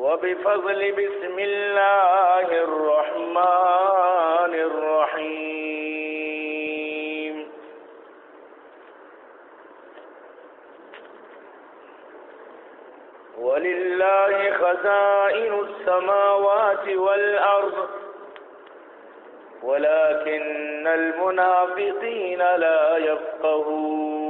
وبفضل بسم الله الرحمن الرحيم. ولله خزائن السماوات والأرض ولكن المنافقين لا يفقهون.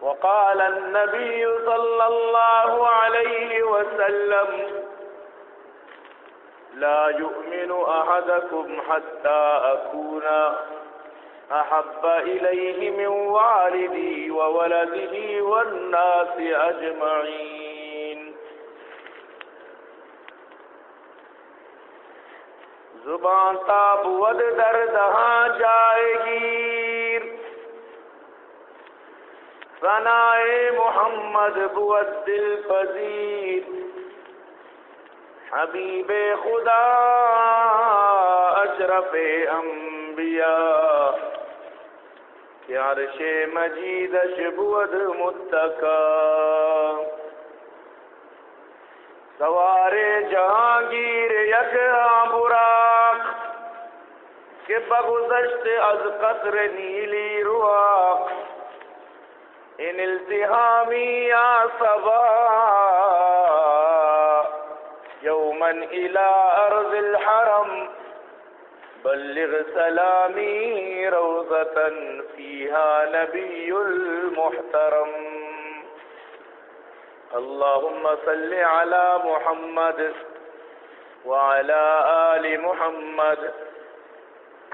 وقال النبي صلى الله عليه وسلم لا يؤمن أحدكم حتى أكون أحب إليه من والدي وولده والناس أجمعين. زبان تاب ود در دہاں جائے گی ثنائے محمد بود دل پذیر حبیب خدا اشرف انبیاء. عرش مجیدش بود متقا سوار جہانگیر یک براق. کہ بگزشت از قطر نیلی رواق. إن التحامی یا صبا یوما إلى أرض الحرم بلغ سلامی روزة فيها نبي المحترم. اللهم صل على محمد وعلى آل محمد.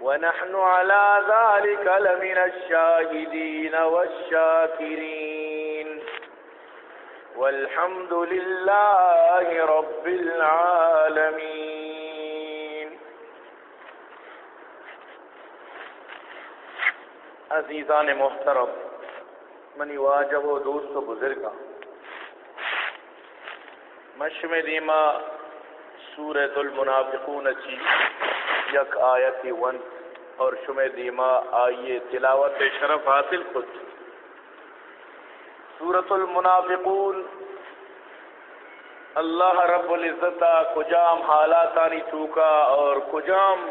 ونحن على ذلك لمن الشاهدين والشاكرين. والحمد لله رب العالمين. عزیزان محترم منی واجب و دوست و بزرگاں. مشم دیما سورت المنافقون اچھی یک آیتی ون اور شم دیما آئیے تلاوت شرف حاصل خود۔ سورت المنافقون، اللہ رب العزت کجام حالاتانی چوکا اور کجام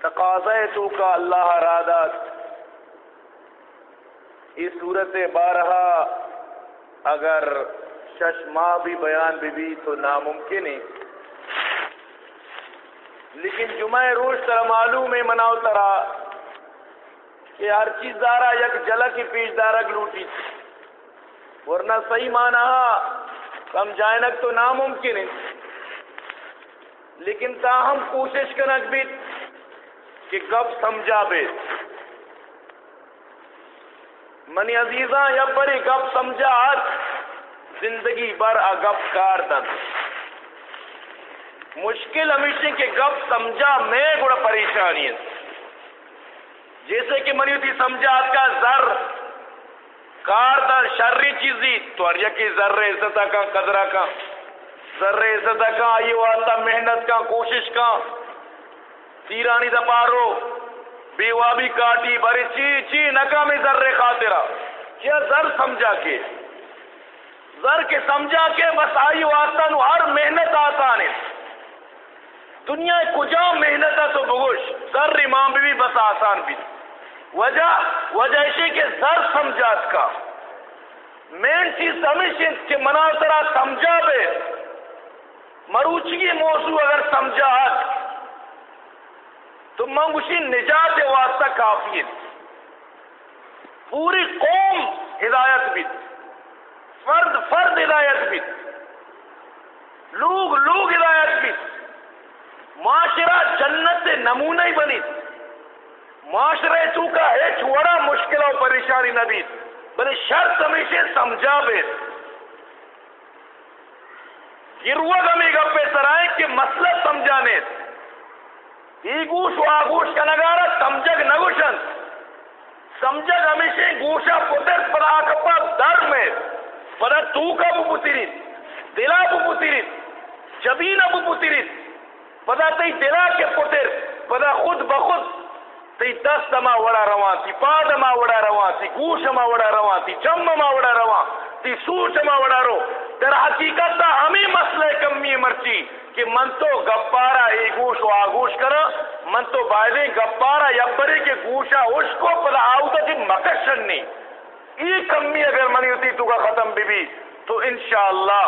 تقاضے چوکا اللہ رادت اس صورت بارہا اگر شش ماہ بھی بیان بھی بھی تو ناممکن ہے۔ لیکن جمعہ روز ترا معلوم ہے، مناؤ ترا کہ ہر چیز دارا یک جلک کی پیش دارک لوٹی ورنہ صحیح مانا کم جائنک تو ناممکن ہے لیکن تاہم کوشش کنک بھی کہ گپ سمجھا بے۔ منی عزیزاں، یا بڑی گپ سمجھا زندگی بھر اگپ کار دن۔ مشکل ہمیشہ کے گپ سمجھا میں بڑا پریشانی ہے جیسے کہ منی تھی سمجھا کا زر۔ کار در شرری چیزی تو اریا کی ذر عزت کا قدرہ کا ذر عزت کا آئی واسطہ محنت کا کوشش کا تیرانی دپارو بیوابی کاٹی بری چی چی نکامی ذر خاطرہ۔ کیا ذر سمجھا کے؟ ذر کے سمجھا کے بس آئی واسطہ نو، ہر محنت آسان ہے۔ دنیا کجا محنت تو بگوش ذر امام بھی بس آسان بھی۔ وجہ وجہ اسی کے ذر سمجھات کا۔ مین چیز سمجھ کہ مناظرہ سمجھا بے۔ مروچگی موضوع اگر سمجھا تو منگوشی نجات واسطہ کافی ہے۔ پوری قوم ہدایت بھی۔ فرد فرد ہدایت بھی۔ لوگ لوگ ہدایت بھی۔ معاشرہ جنت سے نمونہ ہی بنی۔ معاشرے چوکا ہے چھوڑا مشکل اور پریشانی نہ بھی بلے شرط ہمیشہ سمجھا بے۔ گروہ گمی گپے سرائے کہ مسئلہ سمجھانے۔ ای گوش و آگوش کا نگارا سمجھگ نگوشن۔ سمجھگ ہمیشہ گوشا پتر پر آکپا در میں۔ پدا تو کا بو پتیریت دلا بو پتیریت جبین بو پتیریت پدا تی دلا کے پتر پدا خود بخود تی دست ما وڑا روان تی پاد ما وڑا روان تی گوش ما وڑا روان تی چم ما وڑا روان تی سوچ ما وڑا رو۔ در حقیقت تا ہمیں مسئلہ کمی مرچی کہ من تو گپارا ای گوش و آگوش کرا، من تو بائدیں گپارا یبرے کے گوشا اس کو پدا آؤتا تھی جی مکشن نہیں ای کمی اگر منی ہوتی تو کا ختم بی بی تو انشاءاللہ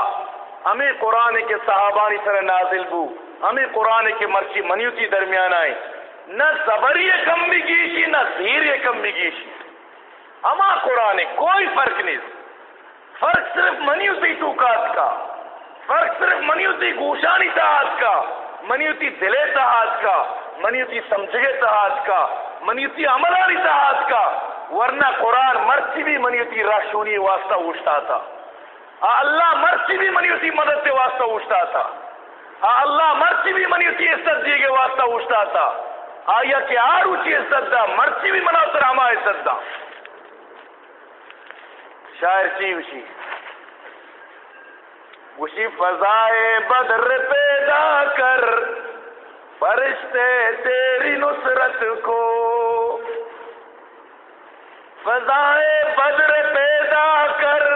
ہمیں قرآن کے صحابانی سر نازل بو۔ ہمیں قرآن کے مرچی منی ہوتی درمیان آئیں۔ نہ زبری کم بھی گیشی، نہ زیر کم بھی گیشی۔ ہما قرآن کوئی فرق نہیں۔ فرق صرف منی ہوتی ٹوکات کا۔ فرق صرف منی ہوتی گوشانی تحاد کا۔ منی ہوتی دلے تحاد کا۔ منی ہوتی سمجھے تحاد کا۔ منی ہوتی عملانی تحاد کا۔ ورنہ قرآن مرچی بھی منی ہوتی راشونی واسطہ اوشتا تھا۔ اللہ مرچی بھی منی ہوتی مدد سے واسطہ اوشتا تھا۔ ہاں، اللہ مرچی بھی منی ہوتی عزت دیے کے واسطہ اوشتا تھا آیا کہ آر اونچی عزت دا مرچی بھی منا سر ہما عزت دا شاعر چی وشی وشی فضائے بدر پیدا کر، فرشتے تیری نصرت کو۔ فضائے بدر پیدا کر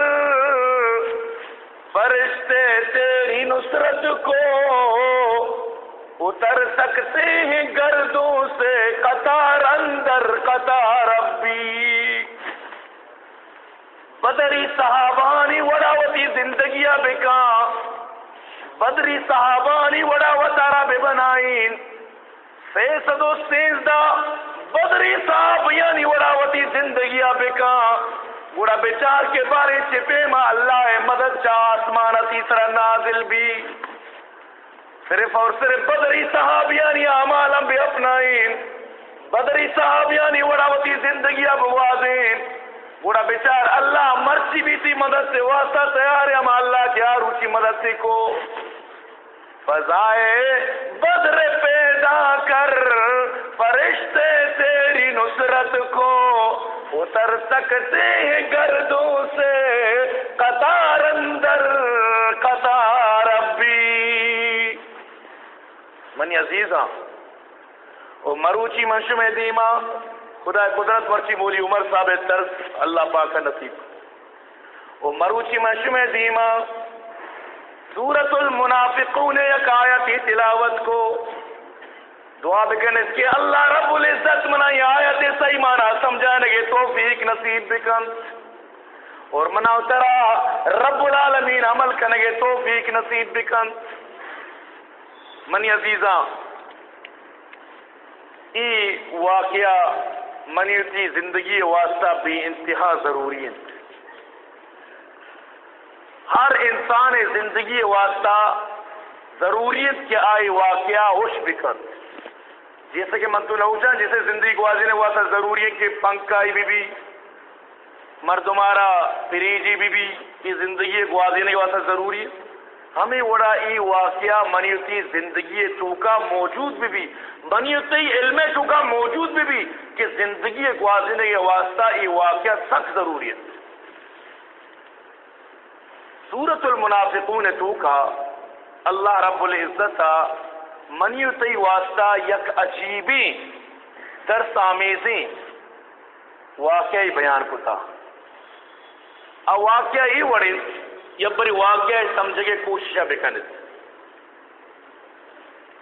نصرت کو اتر سکتے ہیں گردوں سے قطار اندر، قطار ابی بدری صحابانی وڑاوتی زندگیاں بکا بدری صحابانی وڑاوتارا بے بنائین سیسد و سیزدہ بدری صحابیانی وڑاوتی زندگیاں بکا وڑا بچار کے بارے چپے ما اللہ مدد چاہ آسمانہ تیسرا نازل بھی۔ صرف اور صرف بدری صحابیانی اعمال ہم بھی اپنائیں۔ بدری صحابیانی وڑاوتی زندگی اب وازیں۔ وڑا بیچار اللہ مرچی بھی تھی مدد سے، واسطہ تیار ہے ہم اللہ کی آروچی مدد سے کو۔ فضائے بدر پیدا کر، فرشتے تیری نصرت کو اتر سکتے ہیں گردوں سے، قطار اندر، قطار ابی منی عزیز او مروچی منشم دیما، خدا قدرت ورچی مولی عمر صاحب طرز اللہ پاک نصیب۔ او مروچی منشم دیما سورت المنافقون یک آیتی تلاوت کو۔ دعا بکن اس کے اللہ رب العزت منا یہ آیت صحیح مانا سمجھانے کے توفیق نصیب بکن۔ اور منا اترا رب العالمین عمل کرنے کے توفیق نصیب بکن۔ منی عزیزاں، ای واقعہ منی کی زندگی واسطہ بھی انتہا ضروری ہے۔ ہر انسان زندگی واسطہ ضروریت کے آئی واقعہ ہوش بکر جیسے کہ منتو نوچا جیسے زندگی کو واضح ہوا تھا ضروری ہے کہ پنکائی بی بی مردمارا فریجی بی بی کی زندگی کو واضح ہوا تھا ضروری ہے ہمیں وڑا ای واقعہ منیتی زندگی چوکا موجود بھی بھی منیتی علم چوکا موجود بھی بھی کہ زندگی گوازنے کے واسطہ، ای واقعہ سخت ضروری ہے سورت المنافقون چوکا اللہ رب العزت منی تی واسطہ یک عجیبی در آمیزیں واقعی بیان کتا۔ ا واقعہ ای وڑی یا بری واقعہ سمجھے کے کوششہ بکنت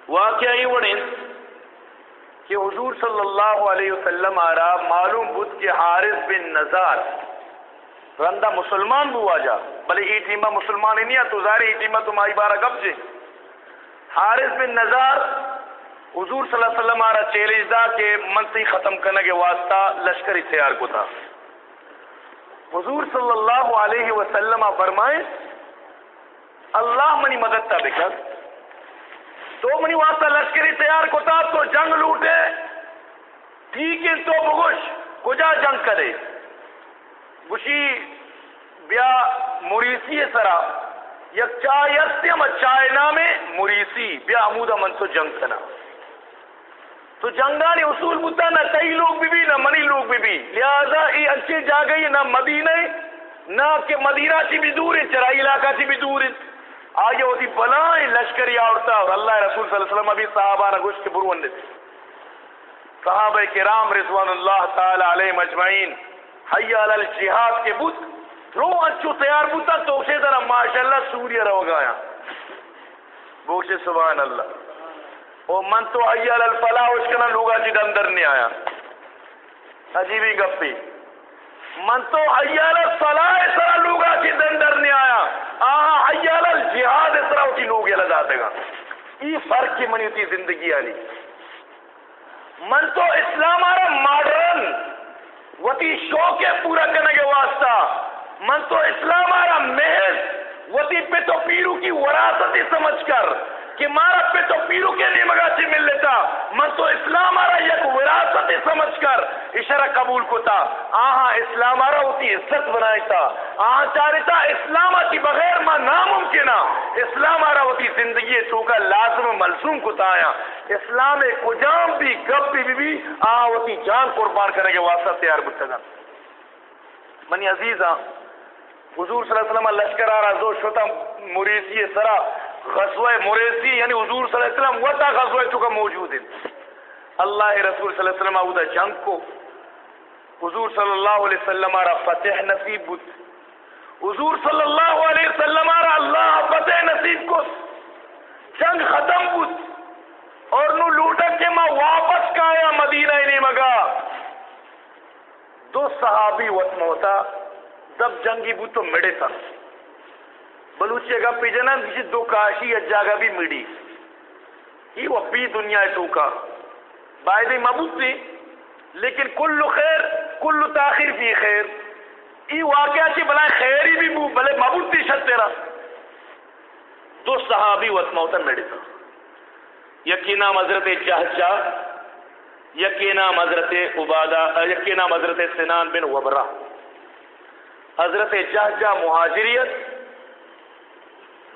واقعہ ای وڑی کہ حضور صلی اللہ علیہ وسلم آرا معلوم بود کہ حارث بن نظار رندہ مسلمان بوا جا بلے ایتیمہ مسلمان ہی نہیں ہے، تو ظاہر ایتیمہ تمہاری بارہ گب جے۔ حارث بن نظار، حضور صلی اللہ علیہ وسلم آرہ چیلنج دا کہ منسی ختم کرنے کے واسطہ لشکری تیار کو تھا۔ حضور صلی اللہ علیہ وسلم فرمائے، اللہ منی مدد تا بکر تو منی واسطہ لشکری تیار کو تھا، تو جنگ لوٹے۔ ٹھیک ہے، تو بگوش، کجا جنگ کرے؟ گوشی بیا مریسی سرا، یک چائے استیم چائے نامے مریسی بیا عمودہ من جنگ کنا تو جنگانی اصول بتا نہ کئی لوگ بھی بھی نہ منی لوگ بھی بھی۔ لہذا یہ اچھے جا گئی نہ مدینہ نہ کہ مدینہ چی بھی دور ہے، چرائی علاقہ چی بھی دور ہے۔ آگے ہوتی بلائیں لشکری آورتا اور اللہ رسول صلی اللہ علیہ وسلم ابھی صحابہ نہ گوشت کے بروان صحابہ کرام رضوان اللہ تعالی علیہ مجمعین حیال الجہاد کے بت، رو انچو تیار بوتا تو اسے طرح ماشاءاللہ سوریہ رو گایا۔ بوشے سبحان اللہ۔ او من تو حیال الفلاح، اس کنا لوگا جی اندر نہیں آیا۔ عجیبی گپی۔ من تو حیال الفلاح، اس طرح لوگا جی اندر نہیں آیا۔ آہا حیال الجہاد، اس طرح اسی لوگ لگا دے گا۔ یہ فرق کی منی ہوتی زندگی آلی من تو اسلام آرہ ماڈرن۔ وتی شوق ہے پورا کرنے کے واسطہ۔ من تو اسلام آرہ محض، وتی پہ تو پیرو کی وراثت ہی سمجھ کر۔ کہ مارا پہ تو پیرو کے لیے مگاچی مل لیتا۔ من تو اسلام آرہ یک وراثت سمجھ کر اشارہ قبول کو تھا آہاں، اسلام آرہ ہوتی عزت بنائی تھا آہاں چاہتا اسلام آتی بغیر ماں ناممکنہ اسلام آرہ ہوتی زندگی چوکا لازم ملزوم کو تھا آیا۔ اسلام ایک کجام بھی، گپ بھی بھی آہاں ہوتی جان قربان کرنے کے واسطہ تیار بتگا منی عزیزاں، حضور صلی اللہ علیہ وسلم لشکر آرہ زو شتا مریسی سرا غزوہ مریسی یعنی حضور صلی اللہ علیہ وسلم، وطا غزوہ چکا موجود ہے۔ اللہ رسول صلی اللہ علیہ وسلم آؤدہ جنگ کو۔ حضور صلی اللہ علیہ وسلم آرہ فتح نصیب بود۔ حضور صلی اللہ علیہ وسلم آرہ اللہ فتح نصیب کو۔ جنگ ختم بود۔ اور نو لوٹک کے ماں واپس کایا مدینہ ہی نہیں مگا دو صحابی وط موتا جب جنگی بود تو مڑے تھا۔ بلوچے گا پی جنا کسی دو کاشی جاگا بھی مڑی یہ وہ دنیا ہے تو کا۔ باید مبوط تھی لیکن کل خیر، کل تاخیر بھی خیر۔ یہ واقعہ چی بلائے خیری بھی بو، بلے مبوط تھی شد تیرا۔ دو صحابی وقت موتا میڈی تھا۔ یقینا حضرت جہجہ یقینا حضرت عبادہ یقینا حضرت سنان بن وبرہ۔ حضرت جہجہ مہاجریت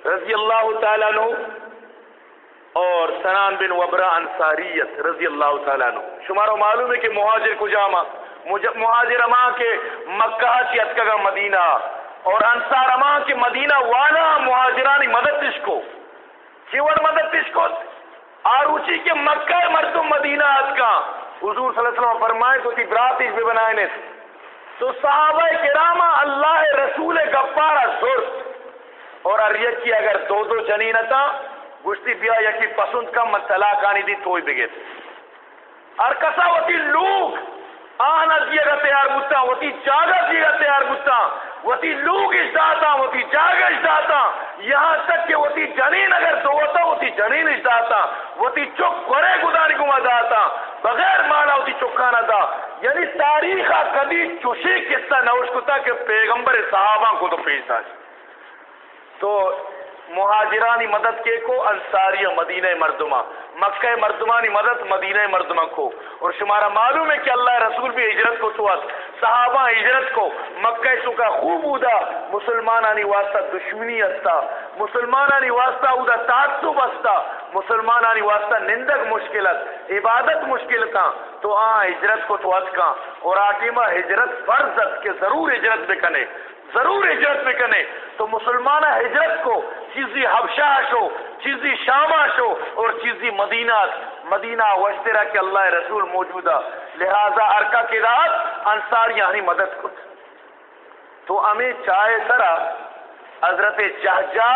رضی اللہ تعالیٰ عنہ اور سنان بن وبرا انصاریت رضی اللہ تعالیٰ عنہ۔ شمارو معلوم ہے کہ مہاجر کجاما مہاجر اما کے مکہ چیت کا مدینہ اور انصار اما کے مدینہ والا مہاجرانی مدد تش کو چیور مدد تش کو آروچی کے مکہ مردم مدینہ آت کا حضور صلی اللہ علیہ وسلم فرمائے تو تی براتیش بھی بنائے تو صحابہ کرامہ اللہ رسول گفارہ سرس اور اریت کی اگر دو دو جنین تا گشتی بیا یکی پسند کم من طلاق آنی دی توی بگیت ار کسا وتی لوگ آنا دیگا تیار بوتا وتی جاگا دیگا تیار بوتا وتی لوگ اشتاتا وتی جاگا اشتاتا یہاں تک کہ وتی جنین اگر دوتا وتی جنین اشتاتا وتی چک کرے گدانی کو مداتا بغیر مانا وتی چکانا دا۔ یعنی تاریخہ کدی چوشی قصہ نوش کتا کہ پیغمبر صحابہ کو تو پیش آج۔ تو مہاجرانی مدد کے کو؟ انصاری مدینہ مردمہ۔ مکہ مردمانی مدد، مدینہ مردمہ کو۔ اور شمارا معلوم ہے کہ اللہ رسول بھی ہجرت کو سوات صحابہ ہجرت کو۔ مکہ چکا خوب اودا، مسلمانانی واسطہ دشمنی استا مسلمانانی واسطہ اودا تعصب استا مسلمانانی واسطہ نندگ مشکلت عبادت مشکل کا تو آ ہجرت کو تو کا اور آٹیمہ ہجرت فرض کے ضرور ہجرت بکنے۔ ضرور ہجرت میں کرنے۔ تو مسلمان ہجرت کو چیزی حبشہ شو، چیزی شامہ شو اور چیزی مدینہ مدینہ وشترا کہ اللہ رسول موجودہ۔ لہذا ارکا کے رات انصار یعنی مدد کت تو ہمیں چاہے سرا حضرت جہجہ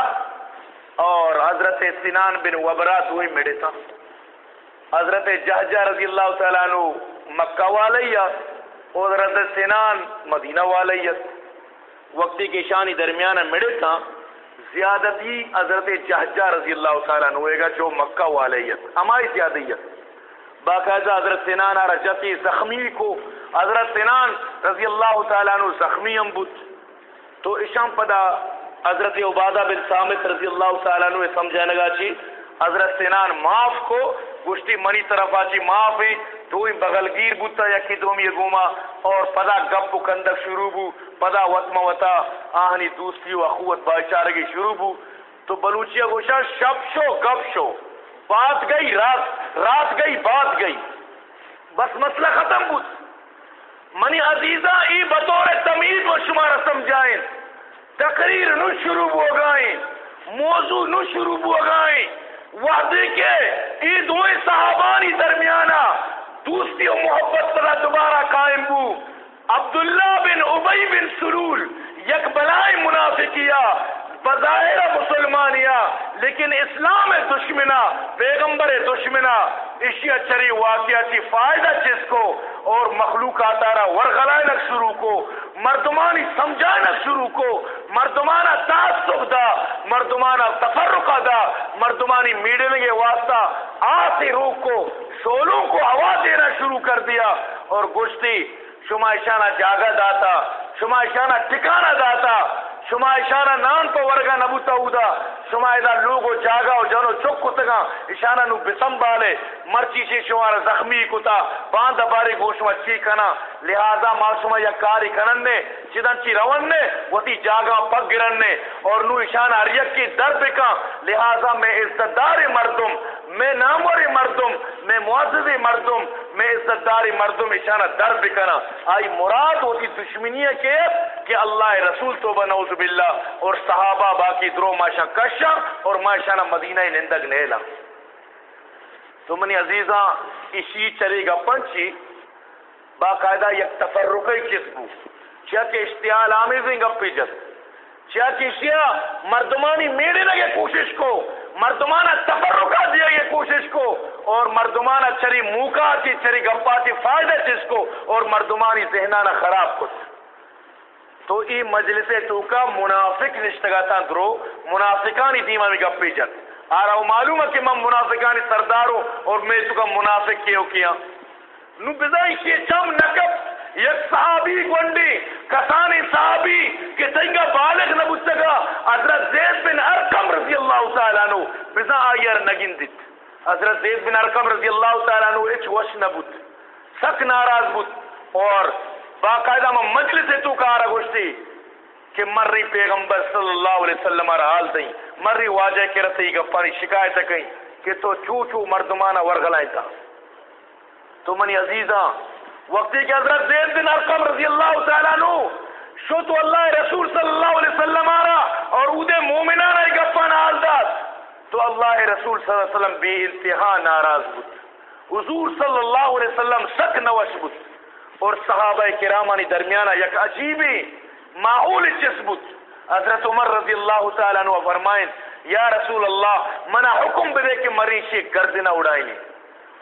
اور حضرت سنان بن وبرا دوئی میڑے تھا۔ حضرت جہجہ رضی اللہ تعالیٰ عنہ مکہ والیت اور حضرت سنان مدینہ والیت وقتی کے شانی درمیان مڑے تھا، زیادتی حضرت جہجہ رضی اللہ تعالیٰ عنہ گا، جو مکہ والیت، ہماری زیادیت۔ باقاعدہ حضرت سنان رجتی زخمی کو، حضرت سنان رضی اللہ تعالیٰ عنہ زخمی ہم بت تو اشام پدا حضرت عبادہ بن سامت رضی اللہ تعالیٰ عنہ سمجھانے گا چی، حضرت سنان معاف کو گشتی منی طرف آچی معاف ہیں تو ہی بغلگیر بوتا یا کی دوم یہ گوما اور پدا گپ کندک شروع بو، پدا وطم وطا، آہنی دوستی و اخوت بائچارگی شروع بو۔ تو بلوچیا گوشا، شب شو، گپ شو۔ بات گئی، رات رات گئی، بات گئی۔ بس مسئلہ ختم بود۔ منی عزیزہ، ای بطور تمید و شمارا سمجھائیں تقریر نو شروع ہو گائیں موضوع نو شروع ہو گائیں وعدے کے ای دوئے صحابانی درمیانا دوستی و محبت پر دوبارہ قائم بو عبداللہ بن عبی بن سرول یک بلائی منافقیہ بظاہر مسلمانیا لیکن اسلام دشمنا پیغمبر دشمنا اشیا چری واقعہ کی فائدہ جس کو اور مخلوقات آرہ ورغلائنک شروع کو، مردمانی سمجھائنک شروع کو، مردمانہ تعصب دا، مردمانہ تفرقہ دا، مردمانی میڈل کے واسطہ آسی روح کو شولوں کو ہوا دینا شروع کر دیا۔ اور گشتی شما اشانہ جاگہ داتا شما اشانہ ٹکانہ داتا۔ شما اشانہ نان تو ورگا نبوتا اودا، شما ادا لوگو جاگا و جانو چک کتگا، اشانہ نو بسم بالے، مرچی سے شما زخمی کتا، باند باری گوش مچی کنا، لہذا ما شما یک کاری کنن نے چیدن چی رون نے وطی جاگا پک گرن نے اور نو اشانہ ریک کی در بکا، لہذا میں عزتدار مردم، میں نامور مردم، میں معزز مردم، میں عزتدار مردم اشانہ در بکنا۔ آئی مراد ہوتی دشمنی کے کہ کہ اللہ رسول تو بنوز باللہ اور صحابہ باقی درو ماشا کشا اور ماشا مدینہ نندگ نیلا۔ تو منی عزیزاں، اسی چرے گا پنچی، باقاعدہ یک تفرقی کسبو چیا کہ اشتیال آمیزیں گپی جس۔ چیا کہ اشیا مردمانی میڑے لگے کوشش کو، مردمانہ تفرقہ دیا یہ کوشش کو، اور مردمانہ چری موکا تھی چری گپا تھی فائدہ جس کو، اور مردمانی ذہنانہ خراب کو۔ تو ای مجلس تو کا منافق نشتگا تھا درو منافقانی دیما میں گپی جت آ معلوم ہے کہ میں منافقانی سردار اور میں تو کا منافق کیوں کیا؟ نو بزائی کی چم نکب، یک صحابی گونڈی، کسانی صحابی کہ تنگا بالغ نبوتگا حضرت زید بن ارکم رضی اللہ تعالیٰ نو بزا آئیر نگین دیت۔ حضرت زید بن ارکم رضی اللہ تعالیٰ نو اچ وش نبوت سک ناراض بوت اور باقاعدہ میں مجلس تو کارا گوشتی کہ مری پیغمبر صلی اللہ علیہ وسلم حال دیں، مری واجہ کے رسی گپانی شکایت کہیں کہ تو چو چو مردمانہ ورغلائیں تھا۔ تو منی عزیزاں وقتی کہ حضرت زید بن ارقم رضی اللہ تعالیٰ نو شو تو اللہ رسول صلی اللہ علیہ وسلم آرا اور اودے مومنان آئی گپان حال داد۔ تو اللہ رسول صلی اللہ علیہ وسلم بے انتہا ناراض بود۔ حضور صلی اللہ علیہ وسلم سک نوش بود۔ اور صحابہ کرامانی درمیانہ یک عجیبی معول چس حضرت عمر رضی اللہ تعالیٰ عنہ فرمائیں، یا رسول اللہ منع حکم بدے کہ مریشی گردنہ اڑائیں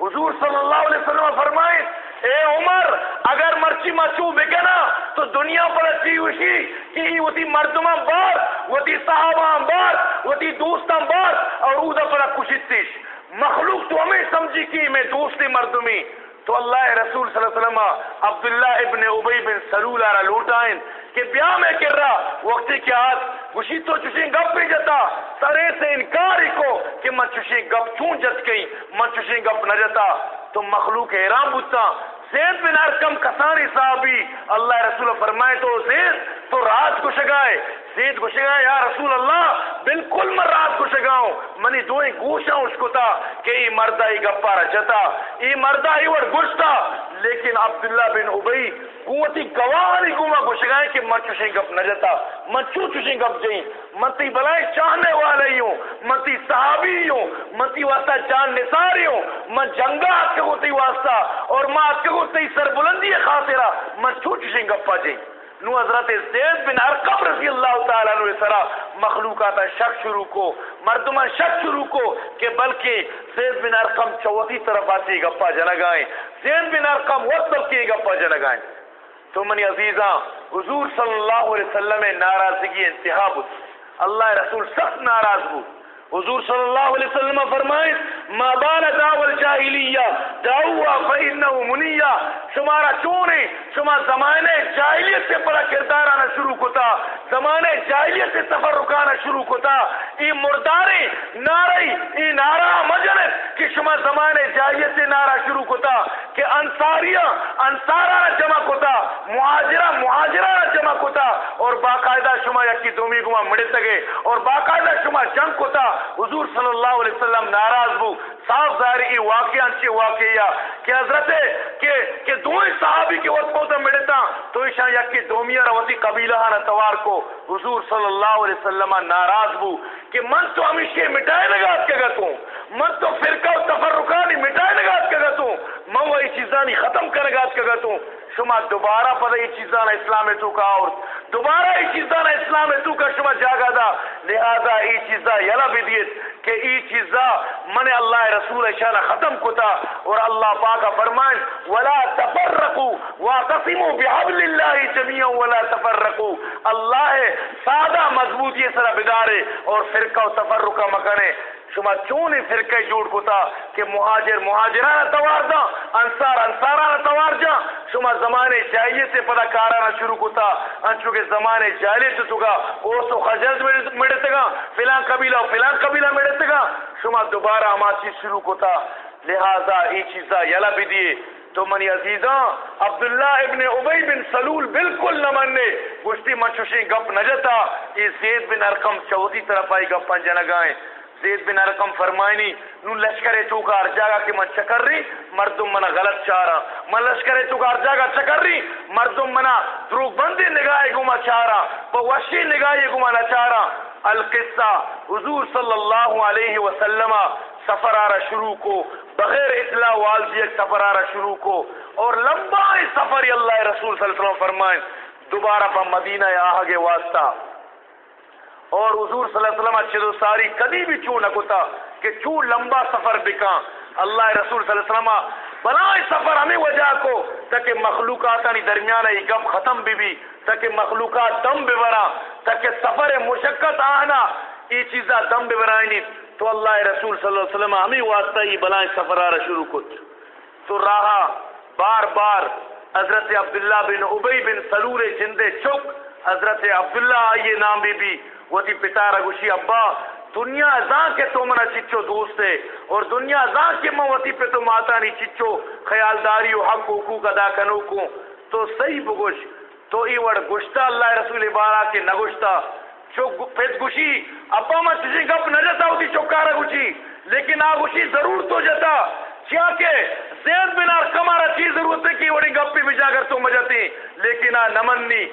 حضور صلی اللہ علیہ وسلم فرمائیں، اے عمر، اگر مرچی مچو بکنا تو دنیا پر اچھی ہوشی کہ وہ تی مردمان بار وہ تی صحابان بار وہ تی دوستان بار اور اودا پر کشتیش مخلوق تو ہمیں سمجھی کی میں دوستی مردمی تو اللہ رسول صلی اللہ علیہ وسلم عبداللہ ابن عبی بن سلول آرہ لوٹائیں کہ بیا میں کر رہا وقتی کے ہاتھ گوشی تو چوشیں گپ بھی جتا سرے سے انکار ہی کو کہ میں چوشیں گپ چون جت گئی میں چوشیں گپ نہ جتا تو مخلوق حیران بوتا زید بن ارکم کسانی صحابی اللہ رسول فرمائے تو زید تو رات کو شگائے زید کو شگائے یا رسول اللہ، بالکل میں رات کو شگاؤں منی دوئیں گوشاں اس کو تا کہ ای مردہ ای گپارا جتا ای مردہ ای ور گوشتا لیکن عبداللہ بن ابئی قوتی گواہی گوما گوشگائیں کہ من چوشیں گپ نہ جتا۔ من چو چوشیں گپ جائیں من تی بلائیں چاہنے والے ہوں۔ من تی صحابی ہوں۔ من تی واسطہ جان نثاری ہوں۔ من جنگا آت کے گوتی واسطہ اور ماں آت کے گوتی سر بلندی خاطرہ من چو چوشیں گپ پا جائیں نو حضرت زید بن ارقم رضی اللہ تعالیٰ عنہ سرا مخلوقات شک شروع کو، مردمان شک شروع کو کہ بلکہ زید بن ارقم چوتھی طرف آتی گپا جنگائیں زید بن ارقم وقت کی گپا جنگائیں تو منی عزیزاں، حضور صلی اللہ علیہ وسلم ناراضگی انتہا بود۔ اللہ رسول سخت ناراض بود۔ حضور صلی اللہ علیہ وسلم فرمائیں ما بال داول جاہلیہ دعوا فإنه منیہ. شمارا چونے شما زمانے جاہلیت سے بڑا کردار آنا شروع کتا زمانے جاہلیت سے تفرقانا شروع کتا۔ ای مردارے نارئی ای نارا مجلس کہ شما زمانے جاہلیت سے نارا شروع کتا، کہ انصاریہ انصارہ جمع کتا، مہاجرہ مہاجرہ جمع کتا۔ اور باقاعدہ شما یکی دومی گما مڑے تگے اور باقاعدہ شما جنگ کتا۔ حضور صلی اللہ علیہ وسلم ناراض بو، صاف ظاہر ای واقعہ انچے واقعہ کہ حضرت کہ کہ دوئی صحابی کے وقت پوتا مڑتا تو ایشان یکی دومیہ روتی قبیلہ ہانا توار کو حضور صلی اللہ علیہ وسلم ناراض بو، کہ من تو ہمیشہ مٹائے لگا کے گا تو من تو فرقہ و تفرقانی مٹائے لگا کے گا تو من وہی چیزانی ختم کر گا کے گا تو شما دوبارہ پتہ یہ چیزانا اسلام تو کا اور دوبارہ یہ چیزانا اسلام تو کا شما جاگا دا۔ لہذا یہ چیزا یلا بدیت کہ یہ چیزا من اللہ رسول شان ختم کتا اور اللہ پاک فرمائیں ولا تفرقوا واقسموا بحبل اللہ جميعا ولا تفرقوا۔ اللہ سادہ مضبوطی سرا بدارے اور فرقہ و تفرقہ مکنے۔ شما چون فرقہ جوڑ کتا کہ مہاجر مہاجرانہ توار دا انصار انصارانہ توار جا شما زمانے جاہیے سے پدا کارانا شروع کتا انچو کے زمانے جاہلے سے تگا اوسو خجز مڑتے گا فلان قبیلہ فلان قبیلہ مڑتے گا شما دوبارہ ہما چیز شروع کتا لہذا ای چیزا یلا بھی دیئے۔ تو منی عزیزاں، عبداللہ ابن عبی بن سلول بالکل نہ مننے گشتی منچوشیں گپ نجتا یہ زید بن ارقم چوتھی طرف آئی گپاں جنگائیں۔ زید بن ارقم فرمائنی، نو لشکر تو کا ارجاگا کہ من چکر رہی مردم منا غلط چارا۔ من لشکر تو کا ارجاگا چکر رہی مردم منا دروگ بندی نگاہی گما چارا، پا وشی نگاہی گما نچارا القصہ، حضور صلی اللہ علیہ وسلم سفر آرہ شروع کو، بغیر اطلاع والدی ایک سفر آرہ شروع کو۔ اور لمبا سفر اللہ رسول صلی اللہ علیہ وسلم فرمائیں دوبارہ پا مدینہ آہا واسطہ۔ اور حضور صلی اللہ علیہ وسلم اچھے دو ساری کدی بھی چو نہ کتا کہ چو لمبا سفر بکا اللہ رسول صلی اللہ علیہ وسلم بلائے سفر ہمیں وجہ کو تاکہ مخلوقات نہیں درمیان ہے گم ختم بھی بھی، تاکہ مخلوقات دم بھی برا تاکہ سفر مشقت آنا یہ چیزا دم بھی برائنی تو اللہ رسول صلی اللہ علیہ وسلم ہمیں واسطہ یہ بلائے سفر آرہ شروع کت۔ تو راہا بار بار حضرت عبداللہ بن عبی بن سلور جندے چک حضرت عبداللہ آئیے نام بھی بھی۔ وتی پتا رگوشی، ابا، دنیا ازاں کے تو منا چچو دوست اور دنیا ازاں کے میں وتی پہ تو ماتا نہیں چچو خیالداری و حق حقوق ادا کنو کو۔ تو صحیح بگوش، تو ای وڑ گشتا اللہ رسول بارا کے نگشتا چو پیت گوشی، ابا میں تجھے گپ نہ جتا ہوتی چوکارا گوشی لیکن آ گوشی ضرور تو جتا کیا کہ زید بن ارقم آرہ چیز ضرورت ہے کہ وڑی گپ پی بجا کر تو مجھتی لیکن آ نمنی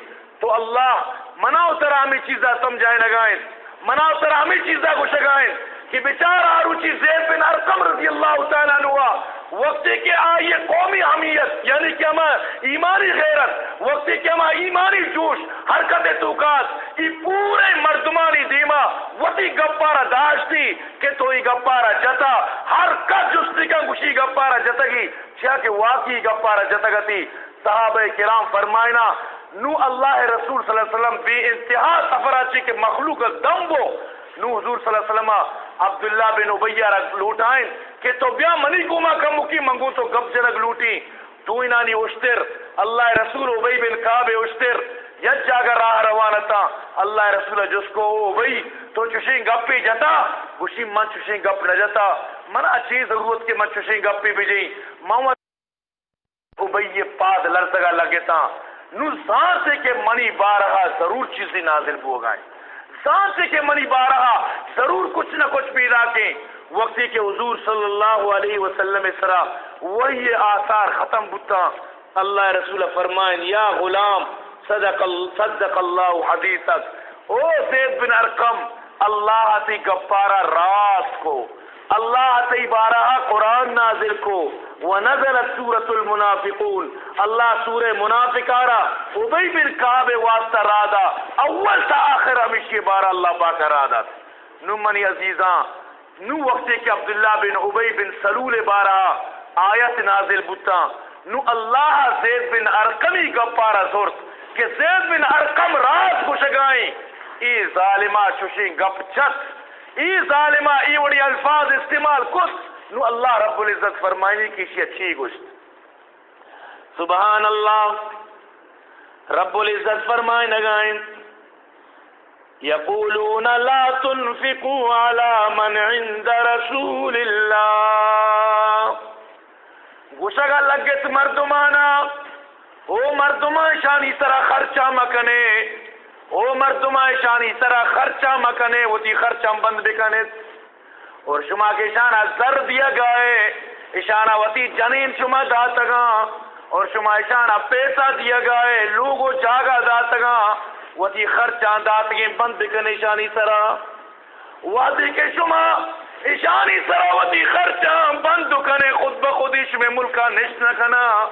تو اللہ مناو تر ہمیں چیزا سمجھائیں لگائیں مناو تر ہمیں چیزا کو شگائیں کہ بچار آروچی زید بن ارقم رضی اللہ تعالیٰ عنہ وقتی کہ آئیے قومی حمیت یعنی کہ ہمیں ایمانی غیرت وقتی کہ ہمیں ایمانی جوش، حرکت توقات ای پورے مردمانی دیما وطی گپارا داشتی کہ تو ای گپارا جتا۔ ہر کس جستی کا گوشی گپارا جتگی چاہ کہ واقعی گپارا جتگتی صحابہ کرام فرمائنا نو اللہ رسول صلی اللہ علیہ وسلم بے انتہا سفراچی کے مخلوق دم بو نو حضور صلی اللہ علیہ وسلم عبداللہ بن عبیہ رکھ لوٹائیں کہ تو بیا منی گوما کم مکی منگو تو گب جنگ لوٹی تو انانی اشتر اللہ رسول عبی بن کعب اشتر یج جاگر راہ روانتا اللہ رسول جس کو عبی، تو چوشیں گپ پی جتا گوشی من چوشیں گپ نہ جتا من اچھی ضرورت کے من چوشیں گپ پی بجی محمد عبی پاد لرزگا لگتا نو سان سے کہ منی بارہا ضرور چیزیں نازل ہو گئیں۔ سان سے کہ منی بارہا ضرور کچھ نہ کچھ پیدا کے وقتی کے حضور صلی اللہ علیہ وسلم سرا وہی آثار ختم بتا اللہ رسول فرمائیں، یا غلام، صدق صدق اللہ حدیثک۔ او زید بن ارکم اللہ تی گپارا راس کو۔ اللہ تی بارہ قرآن نازل کو۔ ونزلت سورة المنافقون. اللہ سورہ منافقارا ابی بن کعب واسطہ رادا اول تا آخر ہمیشہ بارہ اللہ پاک رادا نو منی عزیزاں، نو وقتی کہ عبداللہ بن عبی بن سلول بارہ آیت نازل بتا نو اللہ زید بن ارقمی گپارا زورت کہ زید بن ارقم راز کو ای ظالمہ شوشیں گپ چت ای ظالمہ ای وڑی الفاظ استعمال کس۔ نو اللہ رب العزت فرمائنی کی شی اچھی گوشت۔ سبحان اللہ رب العزت فرمائے نگائیں۔ یقولون لا تنفقوا على من عند رسول اللہ۔ گوشگا لگت مردمانا او مردمان شانی طرح خرچہ مکنے۔ او مردمان شانی طرح خرچہ مکنے۔ وہ تی خرچہ بند بکنے۔ اور شما کے اشانہ زر دیا گئے۔ اشانہ وتی جنین شما داتگا اور شما اشانہ پیسہ دیا گئے۔ لوگو جاگا داتگا وتی خرچان داتگیں بند بکن اشانی سرا۔ وادی کے شما اشانی سرا۔ وتی خرچان بند کنے خود بخود شما ملکا نشت نکنا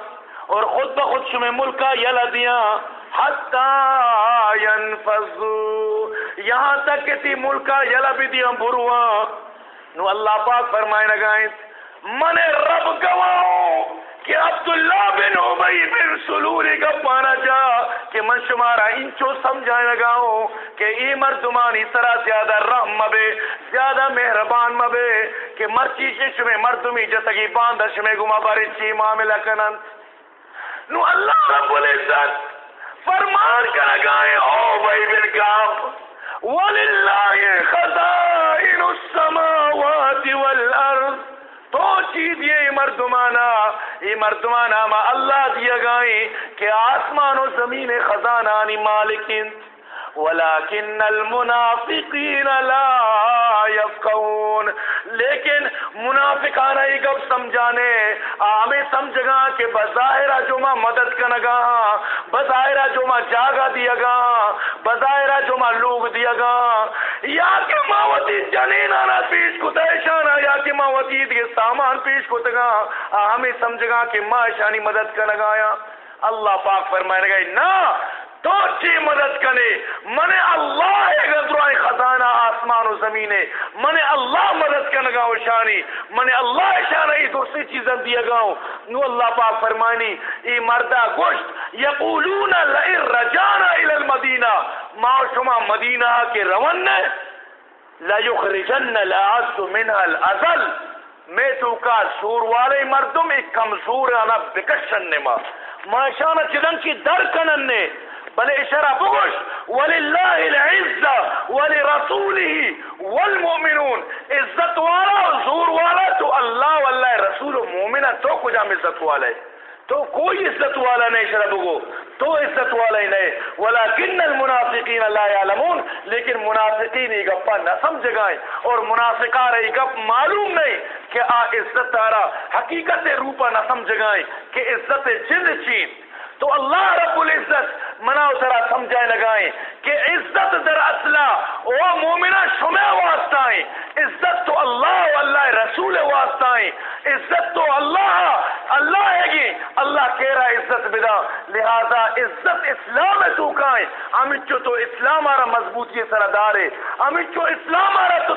اور خود بخود شما ملکا یلا دیا۔ حتی ینفضو یہاں تک کہ تی ملکا یلا بھی دیا بروان نو اللہ پاک فرمائے لگائیں من رب گواؤں کہ عبداللہ بن عبی بن سلوری کا پانا جا، کہ من شمارا انچو سمجھائے لگاؤں کہ ای مردمان اس طرح زیادہ رحم مبے، زیادہ مہربان مبے، کہ مرچی شش میں مردمی جتگی باندش میں گما باری چی معاملہ کنن۔ نو اللہ رب العزت فرمان کا لگائیں او بھائی بن گاپ وَلِلَّهِ خَزَائِنُ السَّمَاوَاتِ وَالْأَرْضِ تو چیز یہ مردمانا یہ مردمانا ما اللہ دیا گائیں کہ آسمان و زمین خزانانی مالکین۔ ولیکن المنافقین لا يفقون لیکن منافقانہ ہی گب سمجھانے ہمیں سمجھ گا کہ بظاہرہ جو ماں مدد کنگا بظاہرہ جو ماں جاگا دیا گا بظاہرہ جو ماں لوگ دیا گا یا کہ ماوتی جنین آنا پیش کو تیشانا یا کہ ماوتی دیے سامان پیش کو تگا ہمیں سمجھ گا کہ ماں شانی مدد کنگایا اللہ پاک فرمائے گئے نا تو چی مدد کنے من اللہ غزرائے خزانہ، آسمان و زمین من اللہ مدد کنگا و شانی۔ من اللہ شانہ ای دوسری چیزیں دیا گاؤں نو اللہ پاک فرمانی، ای مردہ گوشت یقولون لئر رجانا الى المدینہ۔ ما شما مدینہ کے رون نے لیخرجن لعز منها الازل۔ میں تو کا سور والے مردم، ایک کمزور آنا بکشن نما۔ ما شانہ چدن کی در کنن نے۔ بل اشارہ بگوش. وللہ العزہ ولرسولہ والمؤمنون. عزت والا زور والا تو اللہ واللہ رسول و مومنہ تو کجا میں عزت والا ہے تو کوئی عزت والا نہیں شرح بگو. تو عزت والا ہی نہیں. ولیکن المنافقین لا یعلمون لیکن منافقین ہی گپا نہ سمجھ گائیں اور منافقہ رہی گپ معلوم نہیں کہ آ عزت تارا حقیقت روپا نہ سمجھ گائیں کہ عزت جلد چین. تو اللہ رب العزت منا ذرا سمجھائے لگائیں کہ عزت در اصلہ او مومنہ شمع واسطائیں۔ عزت تو اللہ و اللہ رسول واسطائیں۔ عزت تو اللہ اللہ ہے گی اللہ کہہ رہا عزت بدا لہذا عزت اسلام ہے تو کائیں۔ امیچو تو اسلام آرہ مضبوطی سردارے امیچو اسلام آرہ تو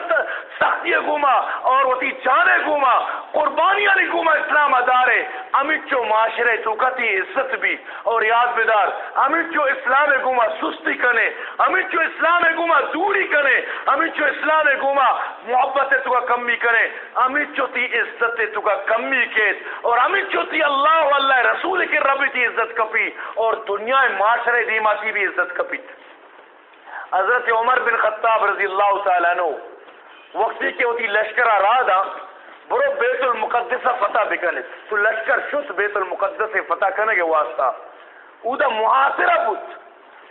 سختی گوما اور وہ تی جانے گوما قربانی علی گوما اسلام ادارے۔ امیچو معاشرے تو کتی عزت بھی۔ اور یاد بدار امیچو اسلام گوما سستی کنے امیچو اسلام گوما دوری کنے امیچو اسلام گوما محبت تو کا کمی کنے۔ امیچو تی عزت تو کا کمی کیت۔ اور امیچو تی اللہ و اللہ رسول کے ربی تی عزت کپی۔ اور دنیا معاشرے دیما کی بھی عزت کپی۔ حضرت عمر بن خطاب رضی اللہ تعالیٰ عنہ وقتی کے ہوتی لشکر آرادا برو بیت المقدس فتح بکنے تو لشکر شس بیت المقدس فتح کرنے کے واسطہ۔ او دا محاصرہ بود۔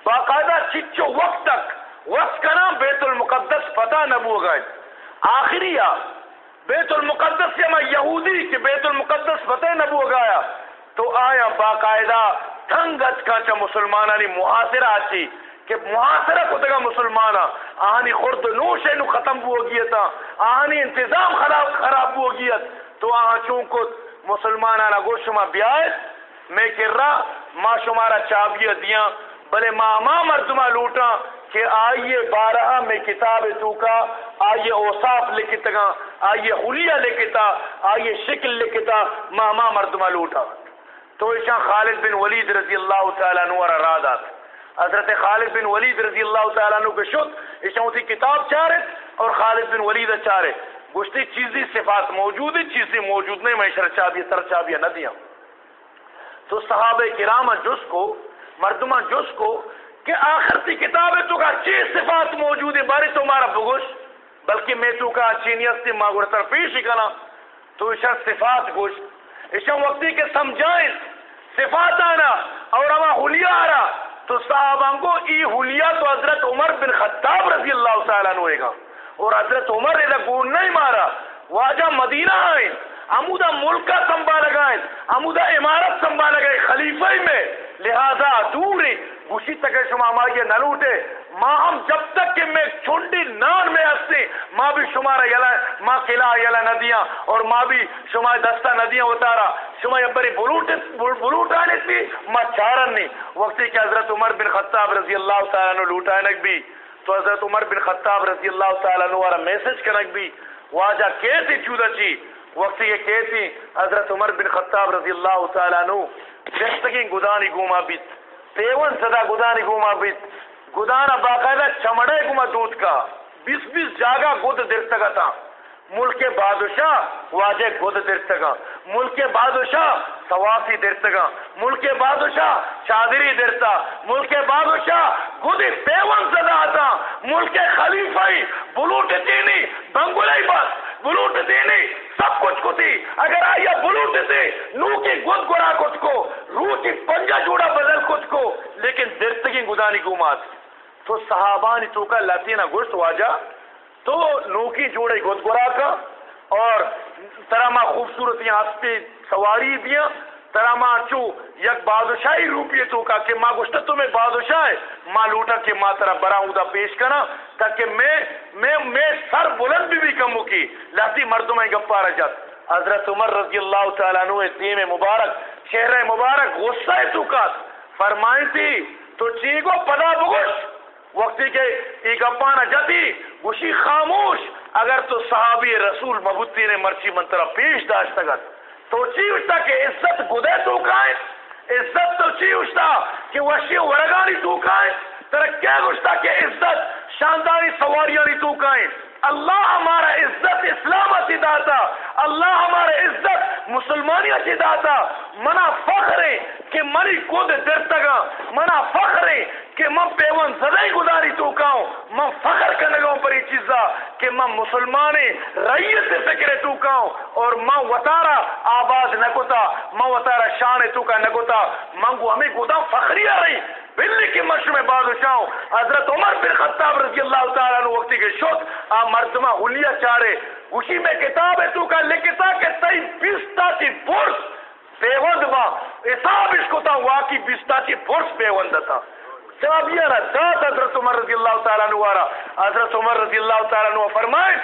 باقاعدہ چچو وقت تک وقت کنا بیت المقدس فتح نبو گئے۔ آخری یا بیت المقدس یا میں یہودی کہ بیت المقدس فتح نبو گایا۔ تو آیا باقاعدہ تھنگت کا چا مسلمانانی محاصرہ آچی۔ کہ محاصرہ کو تگا مسلمانا آہنی خورد نوش نو ختم بو گیتا آہنی انتظام خراب خراب بو گیت۔ تو آہاں چونکو مسلمانانا گو شما بیائیت میں کر رہا ما شمارا چابیہ دیاں۔ بلے ما ما مردمہ لوٹا کہ آئیے بارہ میں کتاب تو کا، آئیے اوصاف لکھتا آئیے حلیہ لکھتا آئیے شکل لکھتا ما ما مردمہ لوٹا تو ایشان خالد بن ولید رضی اللہ تعالیٰ نور ارادات حضرت خالد بن ولید رضی اللہ تعالیٰ نو کے شد ایشان اسی کتاب چارے اور خالد بن ولید چارے۔ گشتی چیزی صفات موجود ہے چیزی موجود نہیں، میں شرچا بھی ترچا بھی نہ دیا۔ تو صحابہ کرام جس کو، مردمہ جس کو کہ آخر سی کتاب ہے تو کا چیز صفات موجود ہے باری تمہارا بگوش، بلکہ میں تو کا چینیت سے ماں گوڑا پیش ہی کنا۔ تو اشار صفات گوش۔ اشار وقتی کے سمجھائیں، صفات آنا اور اما حلیہ آ رہا تو صحابہ کو ای حلیہ تو حضرت عمر بن خطاب رضی اللہ تعالیٰ نوے گا اور حضرت عمر ادھر گون نہیں مارا۔ واجہ مدینہ آئیں امودہ ملکہ سنبھال گئے عمودہ عمارت سنبھال گئے خلیفہ میں۔ لہذا دور گوشی تک شما ہمارے یہ نہ لوٹے۔ ماں ہم جب تک کہ میں چھنڈی نان میں ہستے ماں بھی شمارا یلا، ماں قلعہ یلا ندیاں اور ماں بھی شما دستہ ندیاں اتارا۔ شما یہ بری بلوٹ بلوٹ آنے تھی ماں چارن نہیں وقتی کہ حضرت عمر بن خطاب رضی اللہ تعالیٰ نے لوٹا بھی تو حضرت عمر بن خطاب رضی اللہ تعالیٰ نے میسج کنک بھی واجہ کیسی چودہ چی؟ وقتی یہ کہتی حضرت عمر بن خطاب رضی اللہ تعالیٰ نو دستگی گدانی گوما بیت، پیون صدا گدانی گوما بیت۔ گدانا باقاعدہ چمڑے گوما دودھ کا، بیس بیس جاگا گد درتگا تھا ملک بادشاہ واجہ گد درتگا ملک بادشاہ سواسی درتگا ملک بادشاہ چادری درتا ملک بادشاہ گدی پیون صدا تھا ملک خلیفائی بلوٹ تینی بنگولائی بس، بلوٹ دینی، سب کچھ کو تھی اگر آیا بلوٹ دے، نو کی گد گڑا کچھ کو روح کی پنجا جوڑا بدل کچھ کو۔ لیکن درستگی گدانی گمات تو صحابانی تو کا لاتینہ واجا، تو نو کی جوڑے گد گڑا کا، اور طرح ما خوبصورت پہ سواری دیا ترا ماں چو یک بادشاہی روپیے تو کا کہ ماں گوشت تمہیں بادشاہ ہے ماں لوٹا کہ ماں ترا برا اودا پیش کرنا تاکہ میں میں میں سر بلند بھی بھی کم کی، لاتی مردوں میں گپا رجت حضرت عمر رضی اللہ تعالیٰ عنہ دیم مبارک، شہر مبارک، غصہ تو کا۔ فرمائی تھی، تو چیگو پدا بگوش وقتی کے ای گپا جتی گوشی خاموش۔ اگر تو صحابی رسول مبتی نے مرچی منترہ پیش داشتا گا تو چی اٹھتا کہ عزت گدے تو کائیں عزت تو چی اٹھتا کہ وشی ورگانی تو کائیں ترکیہ گشتا کہ عزت شانداری سواریانی تو کائیں اللہ ہمارا عزت اسلام اچھی داتا۔ اللہ ہمارا عزت مسلمانی اچھی داتا۔ منا فخر ہے کہ منی کود درتگا منا فخر ہے کہ من پیون زدائی گزاری تو کاؤں من فخر کرنے گاؤں پر یہ چیزا کہ من مسلمان رئیت سے فکر تو کاؤں اور من وطارا آباد نکوتا من وطارا شان تو کا نکوتا من گو ہمیں گودا فخری آ رہی۔ بلی کی مشروع میں بادشاہوں حضرت عمر بن خطاب رضی اللہ تعالیٰ نے وقتی کے شد آ مردمہ حلیہ چارے۔ اسی میں کتاب ہے تو کا لکھتا کہ تئی بیستا کی برس پیوند با۔ حساب اس کو تا واقعی بیستا کی برس پیوند تھا جواب یہ رہا ذات حضرت عمر رضی اللہ تعالیٰ عنہ آرہا حضرت عمر رضی اللہ تعالیٰ عنہ فرمائیں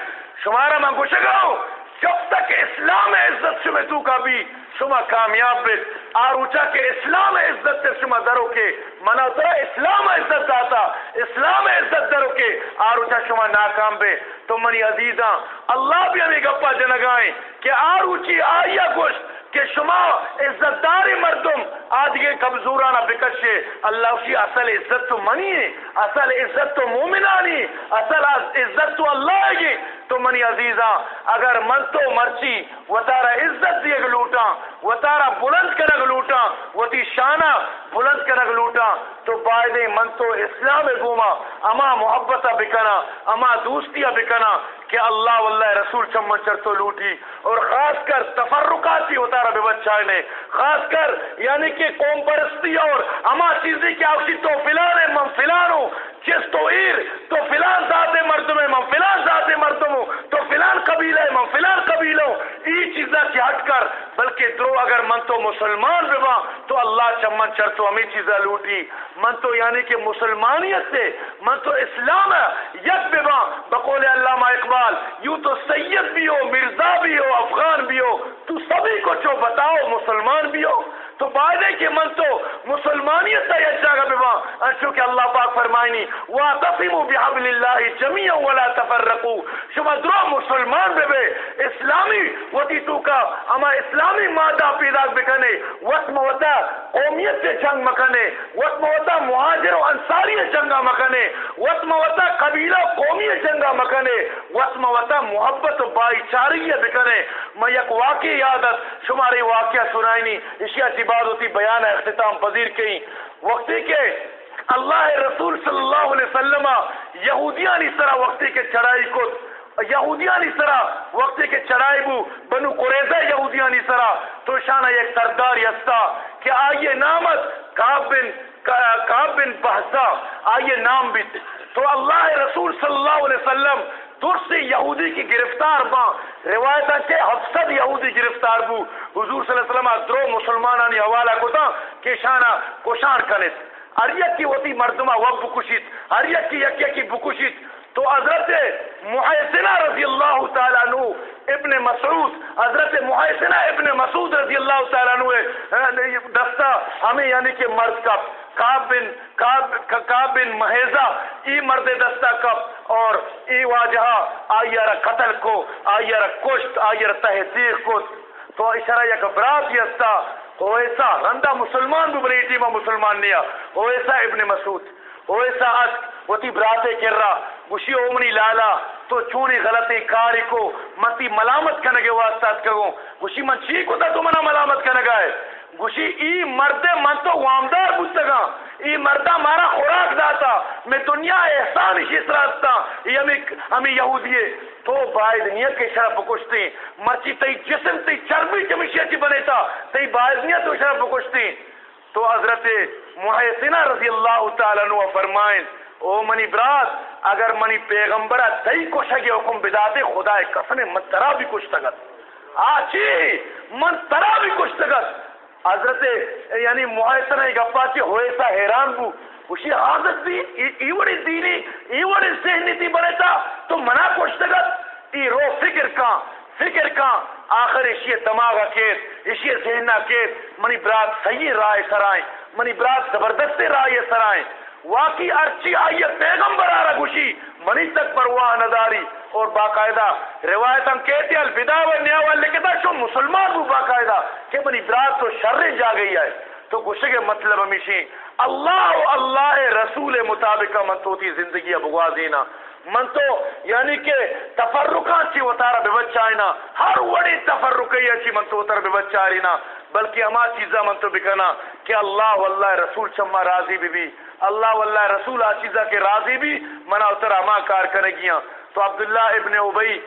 شمارا میں گوشے گاؤں جب تک اسلام عزت سے تو کا بھی شما کامیاب بیت آروچا کے اسلام عزت سے شما درو کے، منا ترا اسلام عزت داتا، اسلام عزت درو کے آروچا شما ناکام بے۔ تو منی عزیزاں، اللہ بھی ہمیں گپا جنگائیں کہ آروچی آئیا گوشت کہ شما عزت داری آج یہ کمزورانہ بکشے اللہ اسی اصل عزت تو منی ہے، اصل عزت تو مومنانی اصل عزت تو اللہ ہے تو منی عزیزاں، اگر من تو مرچی و تارا عزت دیگ لوٹا و تارا بلند کرگ لوٹا و تی شانہ بلند کرگ لوٹا تو بائدے من تو اسلام گوما، اما محبتہ بکنا، اما دوستیہ بکنا کہ اللہ واللہ رسول چمن چر تو لوٹی۔ اور خاص کر تفرقاتی ہوتا رہا بے بچہ نے خاص کر یعنی کہ قوم پرستی اور اما چیزی کی آوشی تو فلان ہے من فلان ہوں چیز تو ایر، تو فلان ذات مردم ہے، من فلان ذات مردم ہوں، تو فلان فلان قبیلہ من فلان قبیلوں ای چیزا کی ہٹ کر، بلکہ درو اگر من تو مسلمان ببا تو اللہ چمن چر تو ہمیں چیزا لوٹی۔ من تو یعنی کہ مسلمانیت سے من تو اسلام ہے، یک ببا، بقول علامہ اقبال، یوں تو سید بھی ہو، مرزا بھی ہو، افغان بھی ہو، تو سبھی کو جو بتاؤ، مسلمان بھی ہو۔ تو بعدے کے من تو مسلمانیت تا یک جاگہ ببا چونکہ اللہ پاک فرمائنی وَاتَفِمُوا بِحَبْلِ اللَّهِ جَمِيعًا وَلَا تَفَرَّقُوا۔ شما درو مسلمان بے بے اسلامی وطی تو کا، اما اسلامی مادہ پیدا بکنے، وطم وطا قومیت سے جنگ مکنے، وطم وطا مہاجر و انصاری جنگا مکنے، وطم وطا قبیلہ قومی جنگا مکنے، وطم وطا محبت و بائی چاری بکنے۔ میں یک واقعی یادت شماری واقعہ سنائنی اشیاء سی بات ہوتی بیان اختتام پذیر کی۔ وقتی کے اللہ رسول صلی اللہ علیہ وسلم یہودیان اس طرح وقتی کے چڑھائی کو یہودیان اس طرح وقتی کے چڑھائی بو، بنو قریضہ یہودیان اس طرح تو شانہ ایک سردار یستا کہ آئیے نامت کعب بن کعب بن بحثہ آئیے نام بھی تو اللہ رسول صلی اللہ علیہ وسلم سے یہودی کی گرفتار با روایت کے حفصد یہودی گرفتار بو۔ حضور صلی اللہ علیہ وسلم درو مسلمانانی حوالہ کو تھا کہ شانہ کوشان کنس ہر یک کی ہوتی مردمہ وقت بکشید ہر یک کی یک کی بکشید تو حضرت محسنہ رضی اللہ تعالیٰ عنہ ابن مسعود، حضرت محسنہ ابن مسعود رضی اللہ تعالیٰ عنہ دستہ ہمیں یعنی کہ مرد کب کاب بن کاب بن محیزہ ای مرد دستہ کب اور ای واجہا آئیر قتل کو آئیر کشت آئیر تحصیق کو۔ تو اشارہ یک برات یستا ہو ایسا رندہ مسلمان بھی بری ٹیمہ مسلمان نیا ہو ایسا ابن مسعود ہو ایسا عشق وہ براتے کر رہا گوشی اومنی لالا، تو چونی غلطی کاری کو، متی ملامت کنگے واسطات کروں گوشی من چی کو تا تو منا ملامت کنگا ہے؟ گوشی ای مرد من تو وامدار بودتگا ای مردہ مارا خوراک داتا. میں دنیا احسان اسی سراستا ای ہمیں یہودی تو باید نیت کے شرف بکشتی مرچی تی جسم تی چربی چمشی اچھی بنے تا. تی باید نیت تو شرف بکشتی تو حضرت محسنہ رضی اللہ تعالیٰ نو فرمائیں، او منی برات، اگر منی پیغمبرہ تئی کو حکم بداتے خدا کسنے من ترا بھی کچھ آچی، من ترا بھی کچھ حضرت یعنی محسن گپا چی ہوئے سا حیران بو. اسی حاضر دی ایوڑی دینی، ایوڑی ذہنی تی بنے تا، تو منا کچھ تگت ای رو فکر کان فکر کان آخر اشی دماغ کیت اشی ذہنہ کیت منی برات صحیح رائے سرائیں منی برات زبردست رائے سرائیں واقعی ارچی آئیے پیغمبر آرہ گوشی. منی تک پرواہ نداری اور باقاعدہ روایت ہم کہتے ہیں الفدا و نیاوال لکھتا شو مسلمان بھی باقاعدہ، کہ منی برات تو شر جا گئی ہے۔ تو گوشے کے مطلب ہمیشہ اللہ و اللہ رسول مطابق من تو تھی زندگی ابغوا دینا من تو یعنی کہ تفرقات چی وطارہ بے بچائینا ہر وڑی تفرقی چی من تو اتر بے بچائینا بلکہ ہما چیزا من تو بکنا کہ اللہ واللہ رسول چما راضی بھی بھی۔ اللہ واللہ رسول آچیزہ کے راضی بھی منا اتر اما کار کرے گیا تو عبداللہ ابن عبی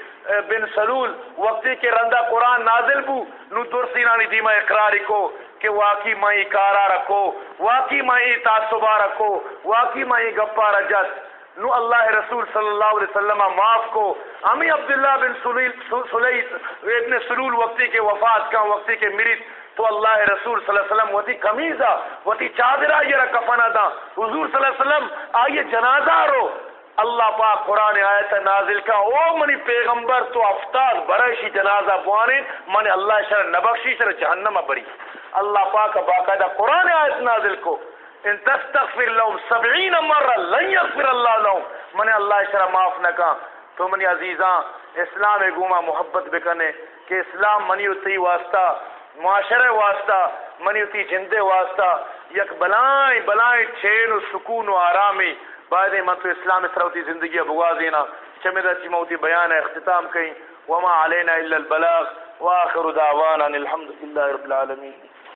بن سلول وقتی کے رندہ قرآن نازل بو، نو درسینانی دیما اقراری کو کہ واقعی مائی کارا رکھو، واقعی مائی تعصبہ رکھو، واقعی مائی گپا رجت نو اللہ رسول صلی اللہ علیہ وسلم معاف کو۔ امی عبداللہ بن سلیت ابن سلول وقتی کے وفات کا، وقتی کے مرید تو اللہ رسول صلی اللہ علیہ وسلم وتی کمیزا وتی چادرہ یہ کفنا دا۔ حضور صلی اللہ علیہ وسلم، آئیے جنازہ رو۔ اللہ پاک قرآن آیت نازل کا۔ او منی پیغمبر، تو افتاد برشی جنازہ بوانے۔ من اللہ شر نبخشی شر جہنم بری۔ اللہ پاک باقاعدہ قرآن آیت نازل کو۔ ان تستغفر لهم سبعین مرہ، لن یغفر اللہ لهم۔ من اللہ شر معاف نکا تو منی عزیزاں، اسلام گوما محبت بکنے۔ کہ اسلام منی اتی واسطہ۔ معاشرے واسطہ، منیتی جندے واسطہ، یک بلائیں بلائیں چھین و سکون و آرامی۔ بعد من تو اسلام سروتی زندگی ابوا دینا چمیدہ چی موتی بیان اختتام کہیں وما علینا الا البلاغ۔ واخر دعوانا الحمد لله رب العالمين